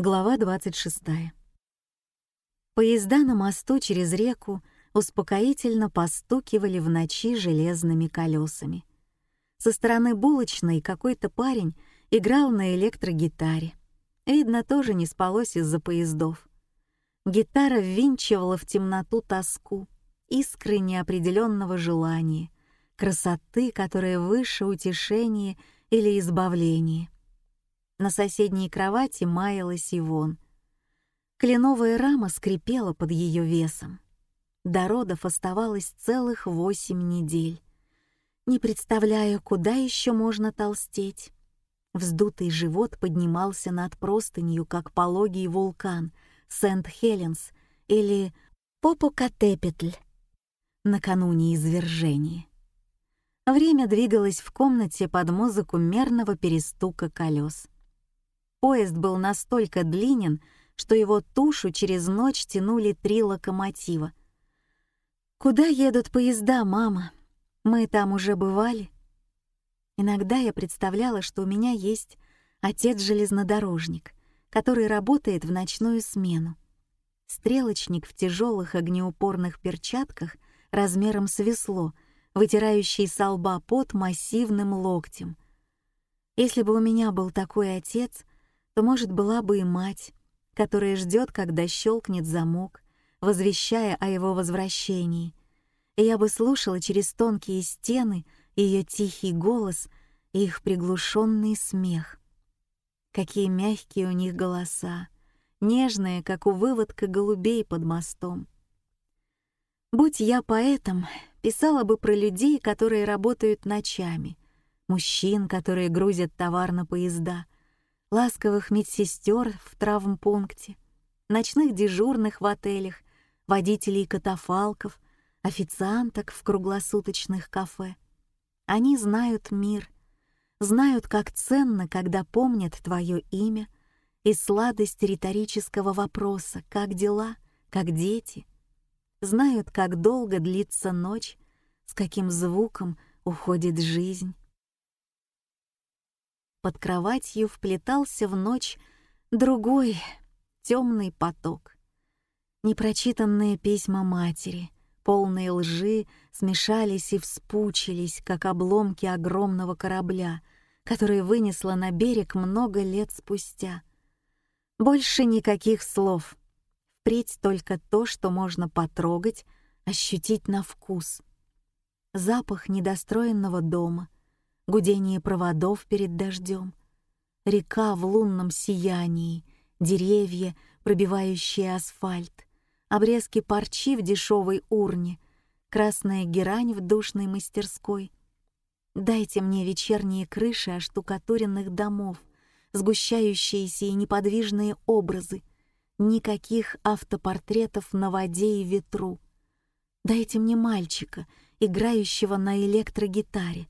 Глава 26. Поезда на мосту через реку успокоительно постукивали в ночи железными колесами. Со стороны булочной какой-то парень играл на электрогитаре. Видно, тоже не спалось из-за поездов. Гитара ввинчивала в темноту тоску, искры неопределенного желания, красоты, которая выше утешения или избавления. На соседней кровати маялась Ивон. Кленовая рама скрипела под ее весом. До родов оставалось целых восемь недель. Не представляя, куда еще можно толстеть. Вздутый живот поднимался над простынью, как пологий вулкан Сент-Хеленс или Попокатепетль накануне извержения. Время двигалось в комнате под музыку мерного перестука колес. Поезд был настолько длинен, что его тушу через ночь тянули три локомотива. «Куда едут поезда, мама? Мы там уже бывали?» Иногда я представляла, что у меня есть отец-железнодорожник, который работает в ночную смену. Стрелочник в тяжелых огнеупорных перчатках размером с весло, вытирающий со лба пот массивным локтем. Если бы у меня был такой отец, то, может, была бы и мать, которая ждет, когда щелкнет замок, возвещая о его возвращении. И я бы слушала через тонкие стены ее тихий голос и их приглушенный смех. Какие мягкие у них голоса, нежные, как у выводка голубей под мостом. Будь я поэтом, писала бы про людей, которые работают ночами, мужчин, которые грузят товар на поезда — ласковых медсестер в травмпункте, ночных дежурных в отелях, водителей катафалков, официанток в круглосуточных кафе. Они знают мир, знают, как ценно, когда помнят твое имя и сладость риторического вопроса «как дела?», «как дети?». Знают, как долго длится ночь, с каким звуком уходит жизнь. Под кроватью вплетался в ночь другой темный поток. Непрочитанные письма матери, полные лжи, смешались и вспучились, как обломки огромного корабля, который вынесло на берег много лет спустя. Больше никаких слов. Впредь только то, что можно потрогать, ощутить на вкус. Запах недостроенного дома — гудение проводов перед дождем, река в лунном сиянии, деревья, пробивающие асфальт, обрезки парчи в дешевой урне, красная герань в душной мастерской. Дайте мне вечерние крыши оштукатуренных домов, сгущающиеся и неподвижные образы, никаких автопортретов на воде и ветру. Дайте мне мальчика, играющего на электрогитаре,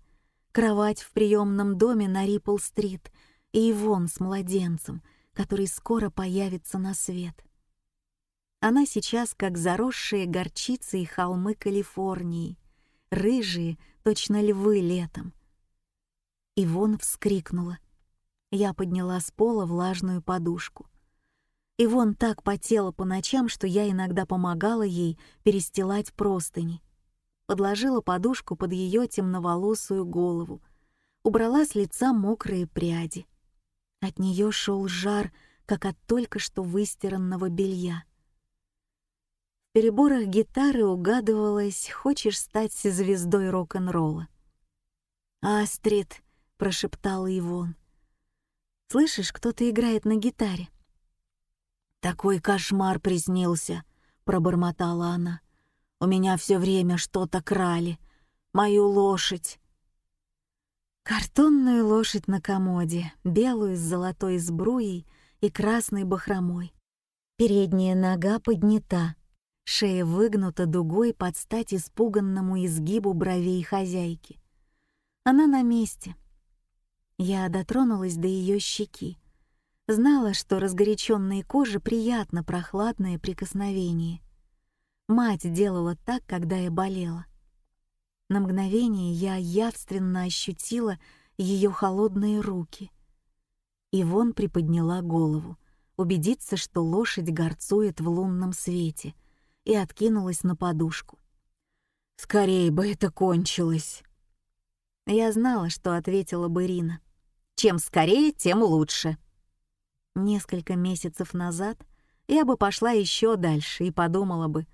кровать в приемном доме на Риппл-стрит и Ивон с младенцем, который скоро появится на свет. Она сейчас как заросшие горчицы и холмы Калифорнии, рыжие, точно львы летом. Ивон вскрикнула. Я подняла с пола влажную подушку. Ивон так потела по ночам, что я иногда помогала ей перестилать простыни подложила подушку под ее темноволосую голову, убрала с лица мокрые пряди. От нее шел жар, как от только что выстиранного белья. В переборах гитары угадывалось «Хочешь стать звездой рок-н-ролла?» «Астрид», — прошептала Ивон. «Слышишь, кто-то играет на гитаре?» «Такой кошмар приснился», — пробормотала она. У меня все время что-то крали. Мою лошадь. Картонную лошадь на комоде, белую с золотой сбруей и красной бахромой. Передняя нога поднята, шея выгнута дугой под стать испуганному изгибу бровей хозяйки. Она на месте. Я дотронулась до ее щеки. Знала, что разгоряченной коже приятно прохладное прикосновение — Мать делала так, когда я болела. На мгновение я явственно ощутила ее холодные руки. Ивон приподняла голову, убедиться, что лошадь горцует в лунном свете, и откинулась на подушку. «Скорее бы это кончилось!» Я знала, что ответила бы Рина. «Чем скорее, тем лучше!» Несколько месяцев назад я бы пошла еще дальше и подумала бы,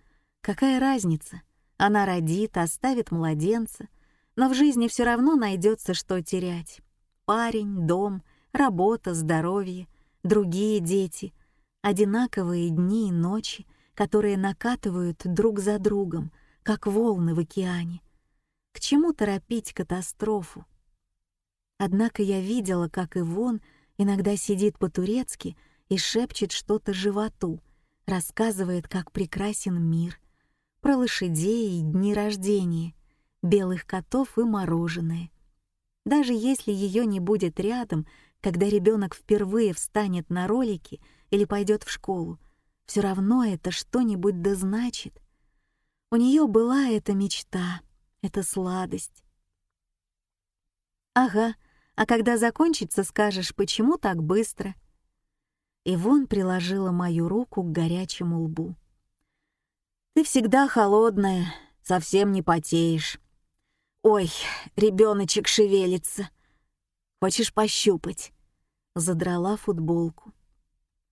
какая разница, она родит, оставит младенца, но в жизни все равно найдется, что терять. Парень, дом, работа, здоровье, другие дети, одинаковые дни и ночи, которые накатывают друг за другом, как волны в океане. К чему торопить катастрофу? Однако я видела, как Ивон иногда сидит по-турецки и шепчет что-то животу, рассказывает, как прекрасен мир, про лошадей и дни рождения, белых котов и мороженое. Даже если ее не будет рядом, когда ребенок впервые встанет на ролики или пойдет в школу, все равно это что-нибудь да значит. У нее была эта мечта, эта сладость. Ага, а когда закончится, скажешь, почему так быстро? Ивон приложила мою руку к горячему лбу. Ты всегда холодная, совсем не потеешь. Ой, ребеночек шевелится. Хочешь пощупать? Задрала футболку.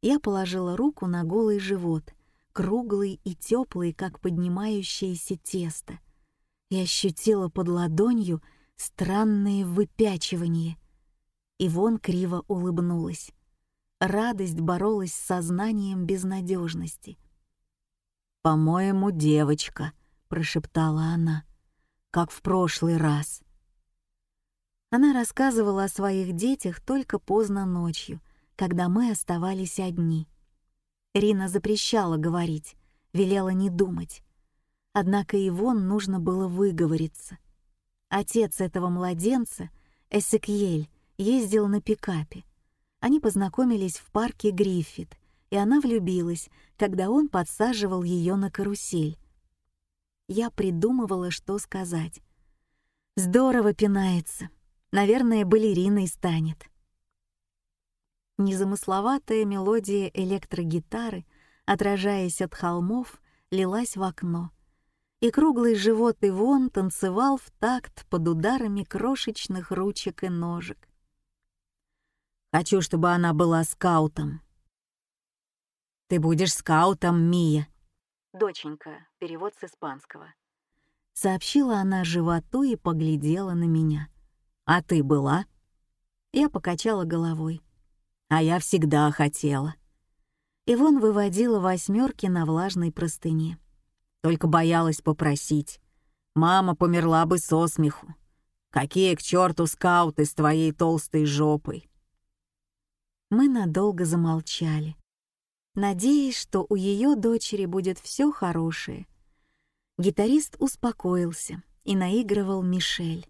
Я положила руку на голый живот, круглый и теплый, как поднимающееся тесто, и ощутила под ладонью странные выпячивания. Ивон криво улыбнулась. Радость боролась с сознанием безнадежности. «По-моему, девочка», — прошептала она как в прошлый раз. Она рассказывала о своих детях только поздно ночью, когда мы оставались одни. Рина запрещала говорить, велела не думать. Однако Ивон нужно было выговориться. Отец этого младенца, Эсекьель, ездил на пикапе. Они познакомились в парке Гриффит, и она влюбилась, когда он подсаживал ее на карусель я придумывала, что сказать. Здорово пинается. Наверное, балериной станет. Незамысловатая мелодия электрогитары, отражаясь от холмов, лилась в окно, и круглый живот Ивон танцевал в такт под ударами крошечных ручек и ножек. «Хочу, чтобы она была скаутом». «Ты будешь скаутом, Мия», «Доченька», перевод с испанского. Сообщила она животу и поглядела на меня. «А ты была?» Я покачала головой. «А я всегда хотела». Ивон выводила восьмерки на влажной простыне. Только боялась попросить. Мама померла бы со смеху. Какие к черту скауты с твоей толстой жопой? Мы надолго замолчали надеясь, что у ее дочери будет все хорошее. Гитарист успокоился и наигрывал Мишель.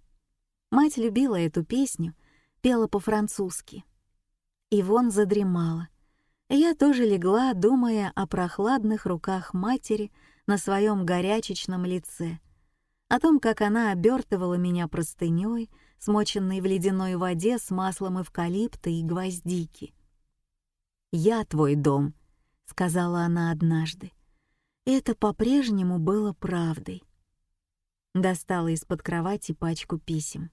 Мать любила эту песню, пела по-французски. Ивон задремала. Я тоже легла, думая о прохладных руках матери на своем горячечном лице, о том, как она обертывала меня простыней, смоченной в ледяной воде с маслом эвкалипта и гвоздики. «Я твой дом», — сказала она однажды. Это по-прежнему было правдой. Достала из-под кровати пачку писем.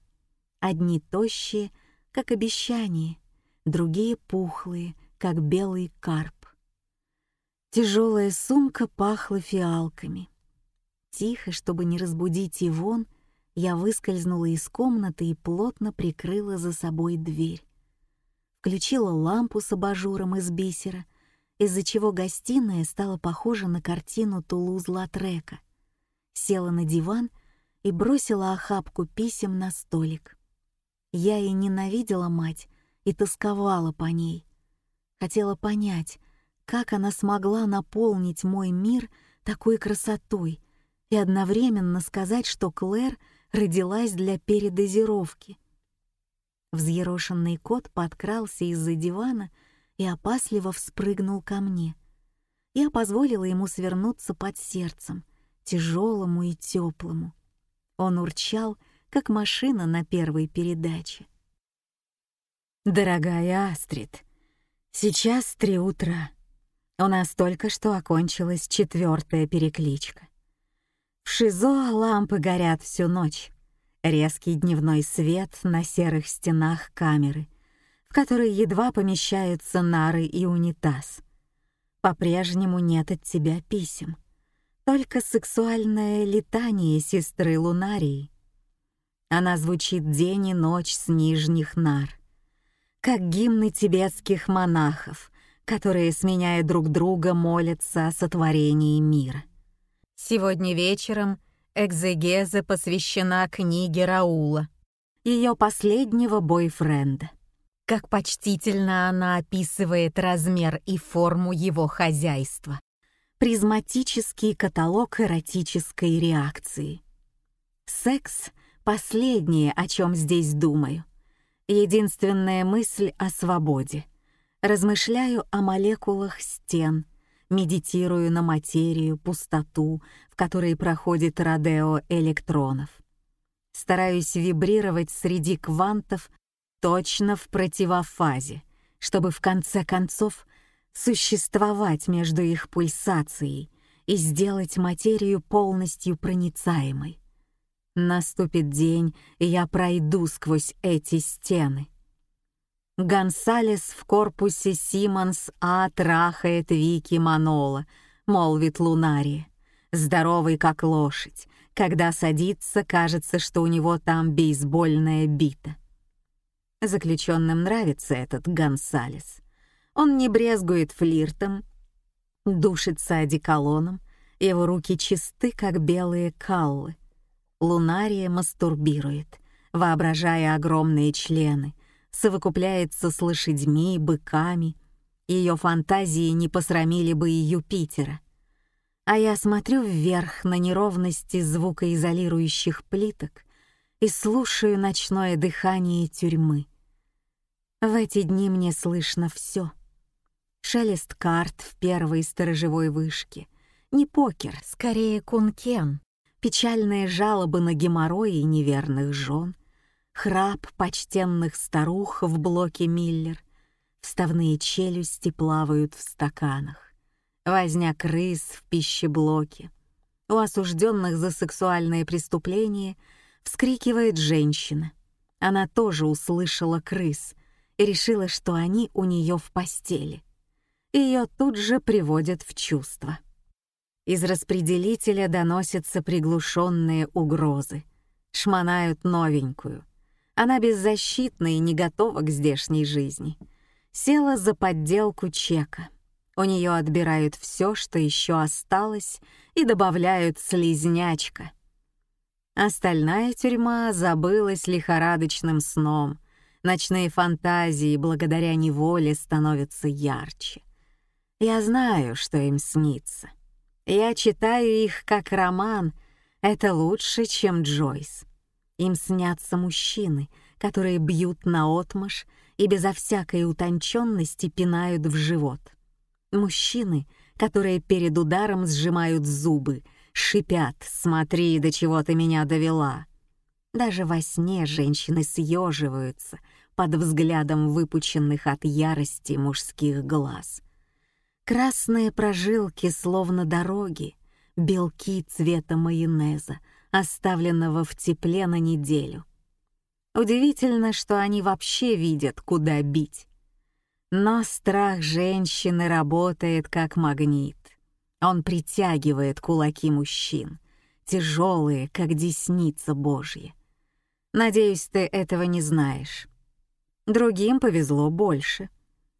Одни тощие, как обещание, другие пухлые, как белый карп. Тяжелая сумка пахла фиалками. Тихо, чтобы не разбудить Ивон, я выскользнула из комнаты и плотно прикрыла за собой дверь. Включила лампу с абажуром из бисера из-за чего гостиная стала похожа на картину Тулуз-Латрека. Села на диван и бросила охапку писем на столик. Я и ненавидела мать, и тосковала по ней. Хотела понять, как она смогла наполнить мой мир такой красотой и одновременно сказать, что Клэр родилась для передозировки. Взъерошенный кот подкрался из-за дивана и опасливо вспрыгнул ко мне. Я позволила ему свернуться под сердцем, тяжелому и теплому. Он урчал, как машина на первой передаче. «Дорогая Астрид, Сейчас три утра. У нас только что окончилась четвертая перекличка. В ШИЗО лампы горят всю ночь. Резкий дневной свет на серых стенах камеры, в которой едва помещаются нары и унитаз. По-прежнему нет от тебя писем. Только сексуальное летание сестры Лунарии. Она звучит день и ночь с нижних нар, как гимны тибетских монахов, которые, сменяя друг друга, молятся о сотворении мира. Сегодня вечером экзегеза посвящена книге Раула, ее последнего бойфренда. Как почтительно она описывает размер и форму его хозяйства. Призматический каталог эротической реакции. Секс — последнее, о чем здесь думаю. Единственная мысль о свободе. Размышляю о молекулах стен, медитирую на материю, пустоту, в которой проходит родео электронов. Стараюсь вибрировать среди квантов точно в противофазе, чтобы в конце концов существовать между их пульсацией и сделать материю полностью проницаемой. Наступит день, и я пройду сквозь эти стены — Гонсалес в корпусе Симмонс А Вики Манола, молвит Лунари. Здоровый как лошадь. Когда садится, кажется, что у него там бейсбольная бита. Заключенным нравится этот Гонсалес. Он не брезгует флиртом, душится одеколоном, его руки чисты, как белые каллы. Лунария мастурбирует, воображая огромные члены, совокупляется с лошадьми, быками. Ее фантазии не посрамили бы и Юпитера. А я смотрю вверх на неровности звукоизолирующих плиток и слушаю ночное дыхание тюрьмы. В эти дни мне слышно все. Шелест карт в первой сторожевой вышке. Не покер, скорее кункен. Печальные жалобы на геморрой и неверных жен храп почтенных старух в блоке Миллер, вставные челюсти плавают в стаканах, возня крыс в пищеблоке. У осужденных за сексуальные преступления вскрикивает женщина. Она тоже услышала крыс решила, что они у нее в постели. Ее тут же приводят в чувство. Из распределителя доносятся приглушенные угрозы. Шмонают новенькую. Она беззащитна и не готова к здешней жизни. Села за подделку чека. У нее отбирают все, что еще осталось, и добавляют слизнячка. Остальная тюрьма забылась лихорадочным сном. Ночные фантазии благодаря неволе становятся ярче. Я знаю, что им снится. Я читаю их как роман. Это лучше, чем Джойс. Им снятся мужчины, которые бьют наотмашь и безо всякой утонченности пинают в живот. Мужчины, которые перед ударом сжимают зубы, шипят «Смотри, до чего ты меня довела!» Даже во сне женщины съеживаются под взглядом выпученных от ярости мужских глаз. Красные прожилки словно дороги, белки цвета майонеза, оставленного в тепле на неделю. Удивительно, что они вообще видят, куда бить. Но страх женщины работает как магнит. Он притягивает кулаки мужчин, тяжелые, как десница Божья. Надеюсь, ты этого не знаешь. Другим повезло больше.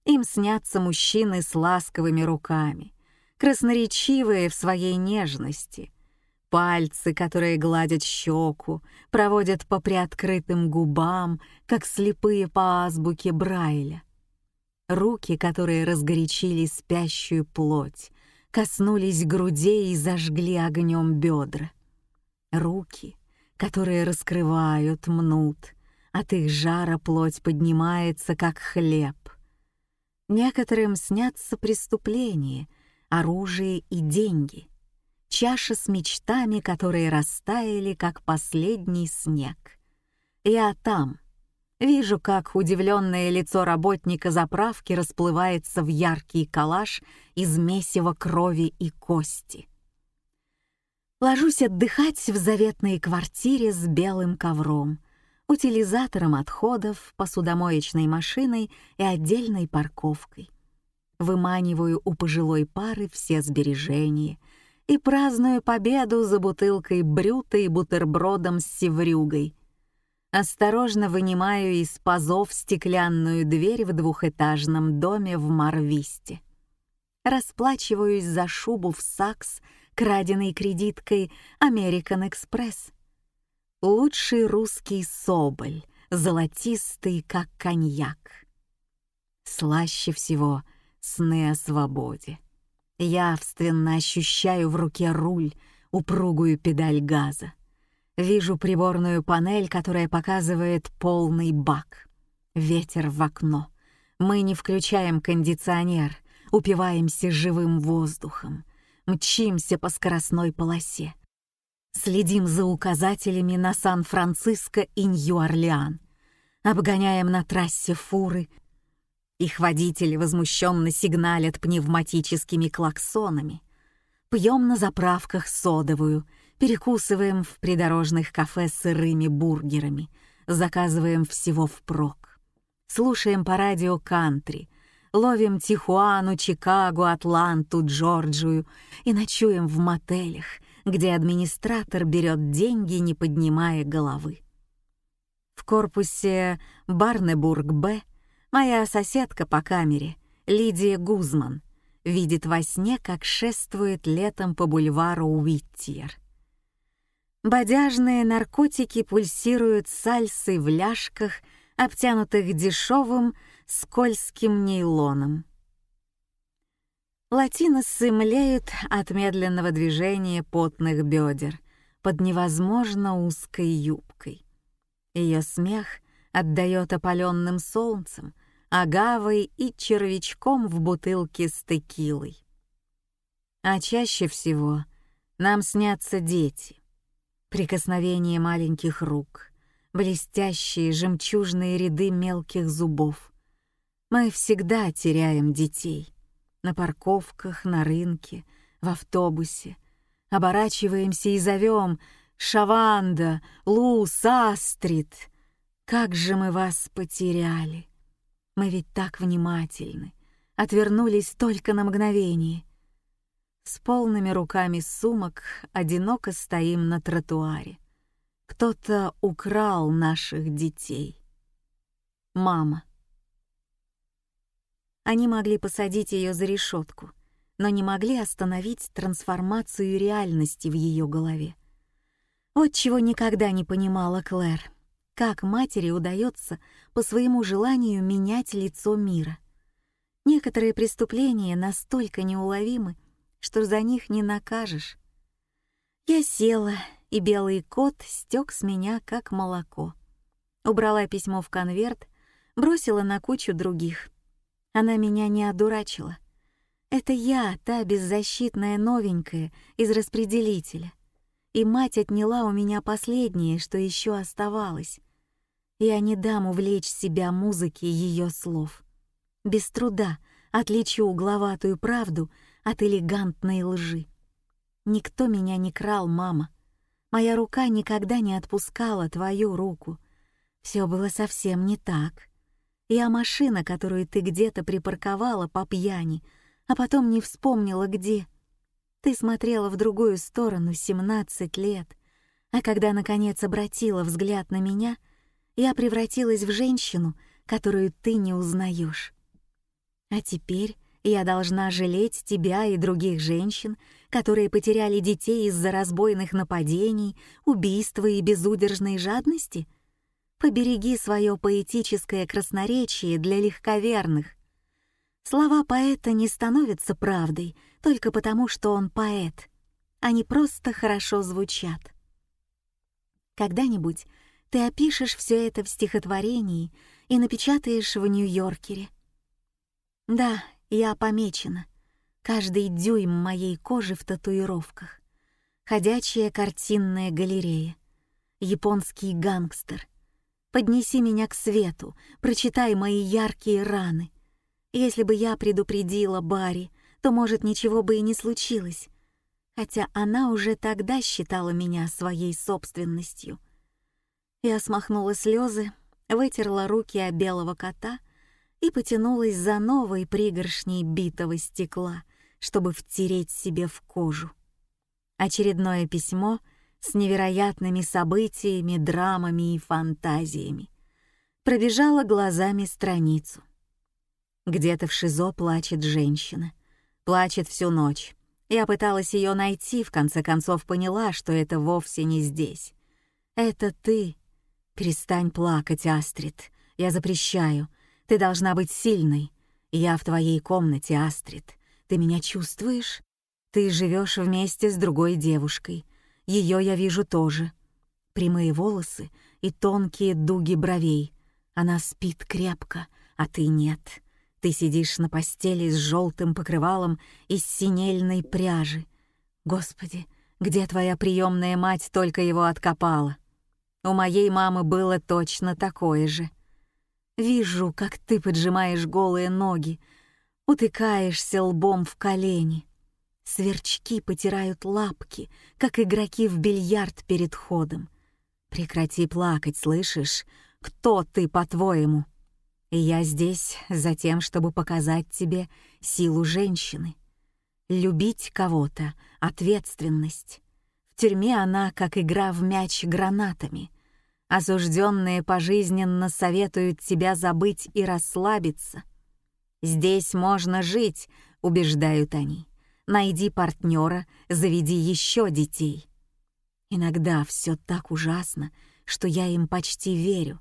Им снятся мужчины с ласковыми руками, красноречивые в своей нежности — Пальцы, которые гладят щеку, проводят по приоткрытым губам, как слепые по азбуке Брайля. Руки, которые разгорячили спящую плоть, коснулись грудей и зажгли огнем бедра. Руки, которые раскрывают, мнут, от их жара плоть поднимается, как хлеб. Некоторым снятся преступления, оружие и деньги чаша с мечтами, которые растаяли, как последний снег. Я там, Вижу, как удивленное лицо работника заправки расплывается в яркий коллаж из месива крови и кости. Ложусь отдыхать в заветной квартире с белым ковром, утилизатором отходов, посудомоечной машиной и отдельной парковкой. Выманиваю у пожилой пары все сбережения и праздную победу за бутылкой брюта и бутербродом с севрюгой — Осторожно вынимаю из пазов стеклянную дверь в двухэтажном доме в Марвисте. Расплачиваюсь за шубу в Сакс, краденой кредиткой American Express. Лучший русский соболь, золотистый, как коньяк. Слаще всего сны о свободе. Явственно ощущаю в руке руль, упругую педаль газа. Вижу приборную панель, которая показывает полный бак. Ветер в окно. Мы не включаем кондиционер, упиваемся живым воздухом, мчимся по скоростной полосе. Следим за указателями на Сан-Франциско и Нью-Орлеан. Обгоняем на трассе фуры. Их водители возмущенно сигналят пневматическими клаксонами. Пьем на заправках содовую — перекусываем в придорожных кафе сырыми бургерами, заказываем всего впрок. Слушаем по радио кантри, ловим Тихуану, Чикаго, Атланту, Джорджию и ночуем в мотелях, где администратор берет деньги, не поднимая головы. В корпусе Барнебург-Б моя соседка по камере, Лидия Гузман, видит во сне, как шествует летом по бульвару Уиттиер. Бодяжные наркотики пульсируют сальсой в ляжках, обтянутых дешевым скользким нейлоном. Латиносы млеют от медленного движения потных бедер под невозможно узкой юбкой. Ее смех отдает опаленным солнцем, агавой и червячком в бутылке с текилой. А чаще всего нам снятся дети прикосновение маленьких рук, блестящие жемчужные ряды мелких зубов. Мы всегда теряем детей. На парковках, на рынке, в автобусе. Оборачиваемся и зовем «Шаванда! Лус! Астрид!» Как же мы вас потеряли! Мы ведь так внимательны, отвернулись только на мгновение. С полными руками сумок одиноко стоим на тротуаре. Кто-то украл наших детей. Мама. Они могли посадить ее за решетку, но не могли остановить трансформацию реальности в ее голове. Вот чего никогда не понимала Клэр. Как матери удается по своему желанию менять лицо мира. Некоторые преступления настолько неуловимы, что за них не накажешь. Я села, и белый кот стек с меня, как молоко. Убрала письмо в конверт, бросила на кучу других. Она меня не одурачила. Это я, та беззащитная новенькая из распределителя. И мать отняла у меня последнее, что еще оставалось. Я не дам увлечь себя музыке ее слов. Без труда отличу угловатую правду от элегантной лжи. Никто меня не крал, мама. Моя рука никогда не отпускала твою руку. Все было совсем не так. Я машина, которую ты где-то припарковала по пьяни, а потом не вспомнила где. Ты смотрела в другую сторону 17 лет, а когда наконец обратила взгляд на меня, я превратилась в женщину, которую ты не узнаешь. А теперь я должна жалеть тебя и других женщин, которые потеряли детей из-за разбойных нападений, убийства и безудержной жадности? Побереги свое поэтическое красноречие для легковерных. Слова поэта не становятся правдой только потому, что он поэт. Они просто хорошо звучат. Когда-нибудь ты опишешь все это в стихотворении и напечатаешь в Нью-Йоркере. Да, я помечена. Каждый дюйм моей кожи в татуировках. Ходячая картинная галерея. Японский гангстер. Поднеси меня к свету, прочитай мои яркие раны. Если бы я предупредила Барри, то, может, ничего бы и не случилось. Хотя она уже тогда считала меня своей собственностью. Я смахнула слезы, вытерла руки о белого кота и потянулась за новой пригоршней битого стекла, чтобы втереть себе в кожу. Очередное письмо с невероятными событиями, драмами и фантазиями. Пробежала глазами страницу. Где-то в ШИЗО плачет женщина. Плачет всю ночь. Я пыталась ее найти, в конце концов поняла, что это вовсе не здесь. Это ты. Перестань плакать, Астрид. Я запрещаю. Ты должна быть сильной. Я в твоей комнате, Астрид. Ты меня чувствуешь? Ты живешь вместе с другой девушкой. Ее я вижу тоже. Прямые волосы и тонкие дуги бровей. Она спит крепко, а ты нет. Ты сидишь на постели с желтым покрывалом из синельной пряжи. Господи, где твоя приемная мать только его откопала? У моей мамы было точно такое же. Вижу, как ты поджимаешь голые ноги, утыкаешься лбом в колени. Сверчки потирают лапки, как игроки в бильярд перед ходом. Прекрати плакать, слышишь? Кто ты, по-твоему? И я здесь за тем, чтобы показать тебе силу женщины. Любить кого-то — ответственность. В тюрьме она как игра в мяч гранатами. Осужденные пожизненно советуют тебя забыть и расслабиться. Здесь можно жить, убеждают они найди партнера, заведи еще детей. Иногда все так ужасно, что я им почти верю.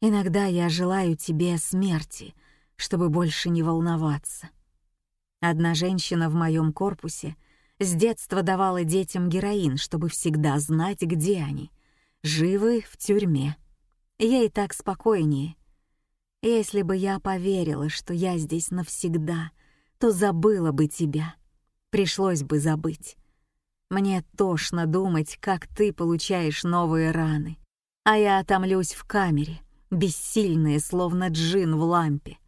Иногда я желаю тебе смерти, чтобы больше не волноваться. Одна женщина в моем корпусе с детства давала детям героин, чтобы всегда знать, где они. Живы в тюрьме. Ей так спокойнее. Если бы я поверила, что я здесь навсегда, то забыла бы тебя пришлось бы забыть. Мне тошно думать, как ты получаешь новые раны, а я отомлюсь в камере, бессильная, словно джин в лампе.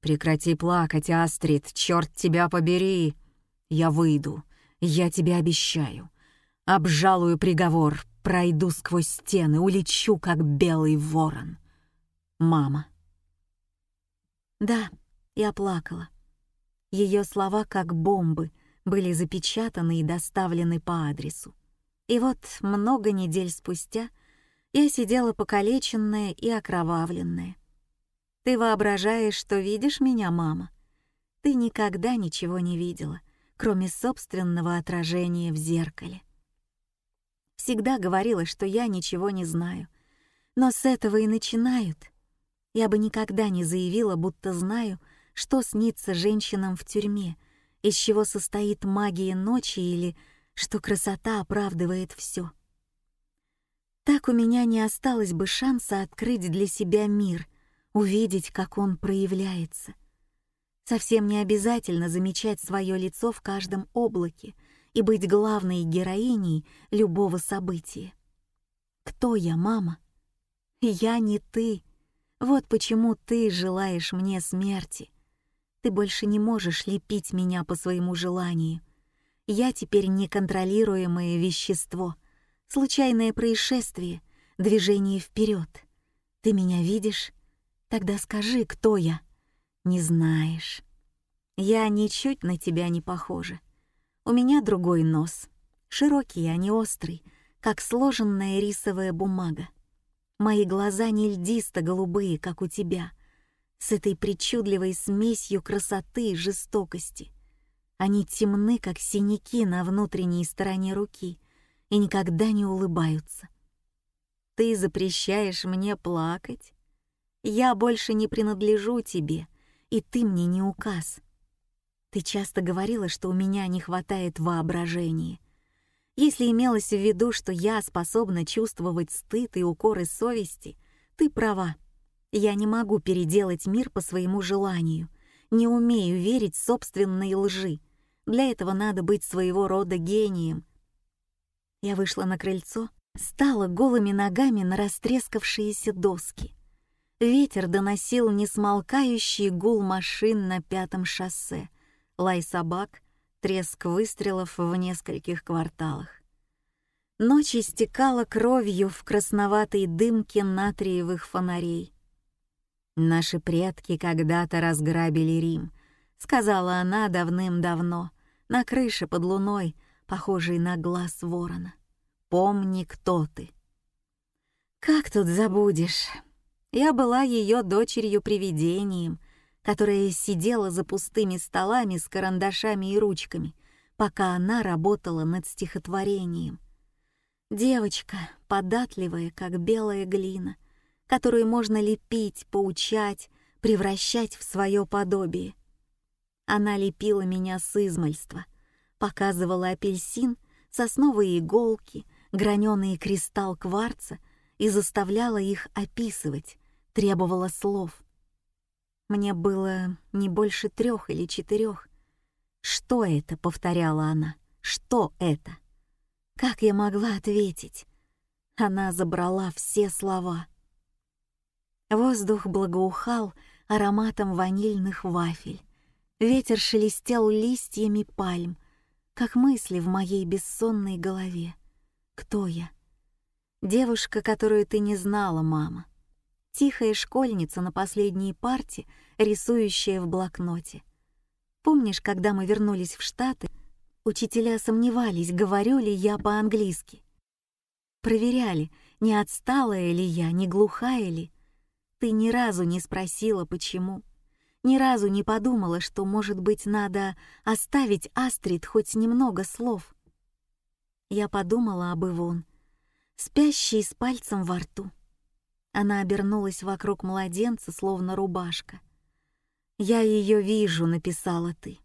Прекрати плакать, Астрид, черт тебя побери. Я выйду, я тебе обещаю. Обжалую приговор, пройду сквозь стены, улечу, как белый ворон. Мама. Да, я плакала. Ее слова как бомбы — были запечатаны и доставлены по адресу. И вот много недель спустя я сидела покалеченная и окровавленная. Ты воображаешь, что видишь меня, мама? Ты никогда ничего не видела, кроме собственного отражения в зеркале. Всегда говорила, что я ничего не знаю. Но с этого и начинают. Я бы никогда не заявила, будто знаю, что снится женщинам в тюрьме, из чего состоит магия ночи или что красота оправдывает все. Так у меня не осталось бы шанса открыть для себя мир, увидеть, как он проявляется. Совсем не обязательно замечать свое лицо в каждом облаке и быть главной героиней любого события. Кто я, мама? Я не ты. Вот почему ты желаешь мне смерти. Ты больше не можешь лепить меня по своему желанию. Я теперь неконтролируемое вещество, случайное происшествие, движение вперед. Ты меня видишь? Тогда скажи, кто я? Не знаешь. Я ничуть на тебя не похожа. У меня другой нос, широкий, а не острый, как сложенная рисовая бумага. Мои глаза не льдисто-голубые, как у тебя — с этой причудливой смесью красоты и жестокости. Они темны, как синяки на внутренней стороне руки, и никогда не улыбаются. Ты запрещаешь мне плакать? Я больше не принадлежу тебе, и ты мне не указ. Ты часто говорила, что у меня не хватает воображения. Если имелось в виду, что я способна чувствовать стыд и укоры совести, ты права. Я не могу переделать мир по своему желанию, не умею верить собственной лжи. Для этого надо быть своего рода гением. Я вышла на крыльцо Стала голыми ногами на растрескавшиеся доски. Ветер доносил несмолкающий гул машин на пятом шоссе, лай собак, треск выстрелов в нескольких кварталах. Ночь истекала кровью в красноватой дымке натриевых фонарей. «Наши предки когда-то разграбили Рим», — сказала она давным-давно, на крыше под луной, похожей на глаз ворона. «Помни, кто ты». «Как тут забудешь?» Я была ее дочерью-привидением, которая сидела за пустыми столами с карандашами и ручками, пока она работала над стихотворением. Девочка, податливая, как белая глина, которую можно лепить, поучать, превращать в свое подобие. Она лепила меня с измальства, показывала апельсин, сосновые иголки, граненый кристалл кварца и заставляла их описывать, требовала слов. Мне было не больше трех или четырех. «Что это?» — повторяла она. «Что это?» Как я могла ответить? Она забрала все слова. Воздух благоухал ароматом ванильных вафель. Ветер шелестел листьями пальм, как мысли в моей бессонной голове. Кто я? Девушка, которую ты не знала, мама. Тихая школьница на последней парте, рисующая в блокноте. Помнишь, когда мы вернулись в Штаты, Учителя сомневались, говорю ли я по-английски. Проверяли, не отсталая ли я, не глухая ли. Ты ни разу не спросила, почему. Ни разу не подумала, что, может быть, надо оставить Астрид хоть немного слов. Я подумала об Ивон, спящей с пальцем во рту. Она обернулась вокруг младенца, словно рубашка. «Я ее вижу», — написала ты.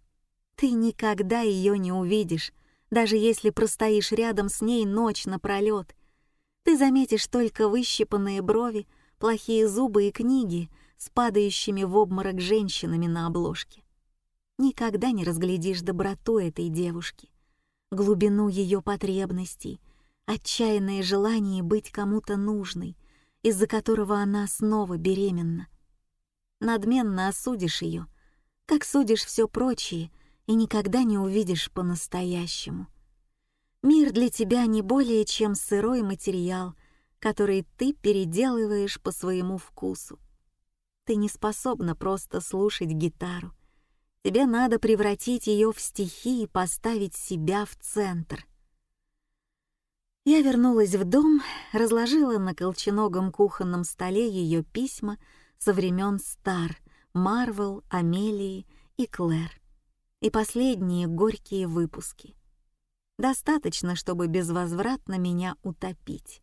Ты никогда ее не увидишь, даже если простоишь рядом с ней ночь напролет. Ты заметишь только выщипанные брови, плохие зубы и книги с падающими в обморок женщинами на обложке. Никогда не разглядишь доброту этой девушки, глубину ее потребностей, отчаянное желание быть кому-то нужной, из-за которого она снова беременна. Надменно осудишь ее, как судишь все прочее, и никогда не увидишь по-настоящему. Мир для тебя не более чем сырой материал, который ты переделываешь по своему вкусу. Ты не способна просто слушать гитару. Тебе надо превратить ее в стихи и поставить себя в центр. Я вернулась в дом, разложила на колченогом кухонном столе ее письма со времен Стар, Марвел, Амелии и Клэр и последние горькие выпуски. Достаточно, чтобы безвозвратно меня утопить.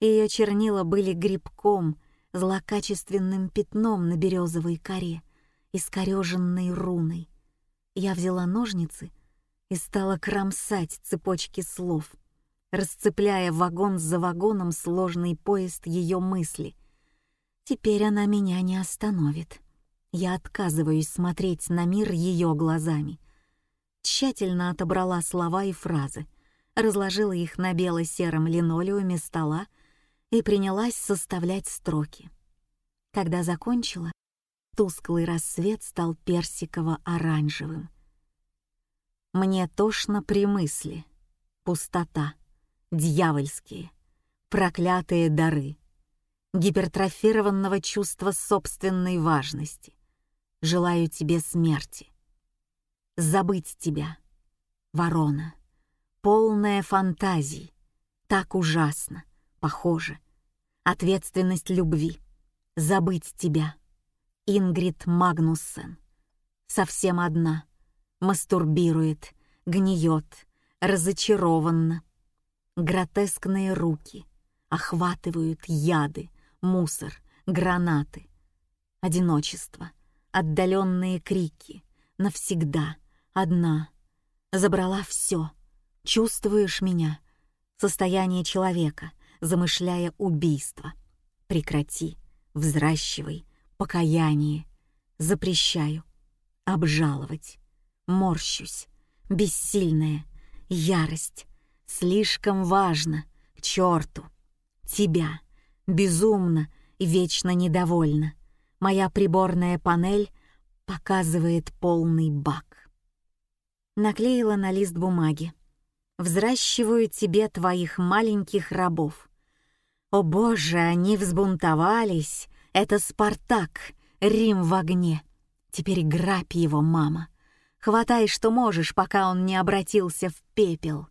Ее чернила были грибком, злокачественным пятном на березовой коре, искореженной руной. Я взяла ножницы и стала кромсать цепочки слов, расцепляя вагон за вагоном сложный поезд ее мысли. Теперь она меня не остановит. Я отказываюсь смотреть на мир ее глазами. Тщательно отобрала слова и фразы, разложила их на бело-сером линолеуме стола и принялась составлять строки. Когда закончила, тусклый рассвет стал персиково-оранжевым. Мне тошно при мысли. Пустота. Дьявольские. Проклятые дары. Гипертрофированного чувства собственной важности желаю тебе смерти. Забыть тебя, ворона, полная фантазий, так ужасно, похоже. Ответственность любви, забыть тебя. Ингрид Магнуссен, совсем одна, мастурбирует, гниет, разочарованно. Гротескные руки охватывают яды, мусор, гранаты, одиночество, отдаленные крики, навсегда, одна. Забрала все. Чувствуешь меня? Состояние человека, замышляя убийство. Прекрати, взращивай, покаяние. Запрещаю. Обжаловать. Морщусь. Бессильная. Ярость. Слишком важно. К черту! Тебя! Безумно вечно недовольна. Моя приборная панель показывает полный бак. Наклеила на лист бумаги. Взращиваю тебе твоих маленьких рабов. О боже, они взбунтовались. Это Спартак, Рим в огне. Теперь грабь его, мама. Хватай, что можешь, пока он не обратился в пепел.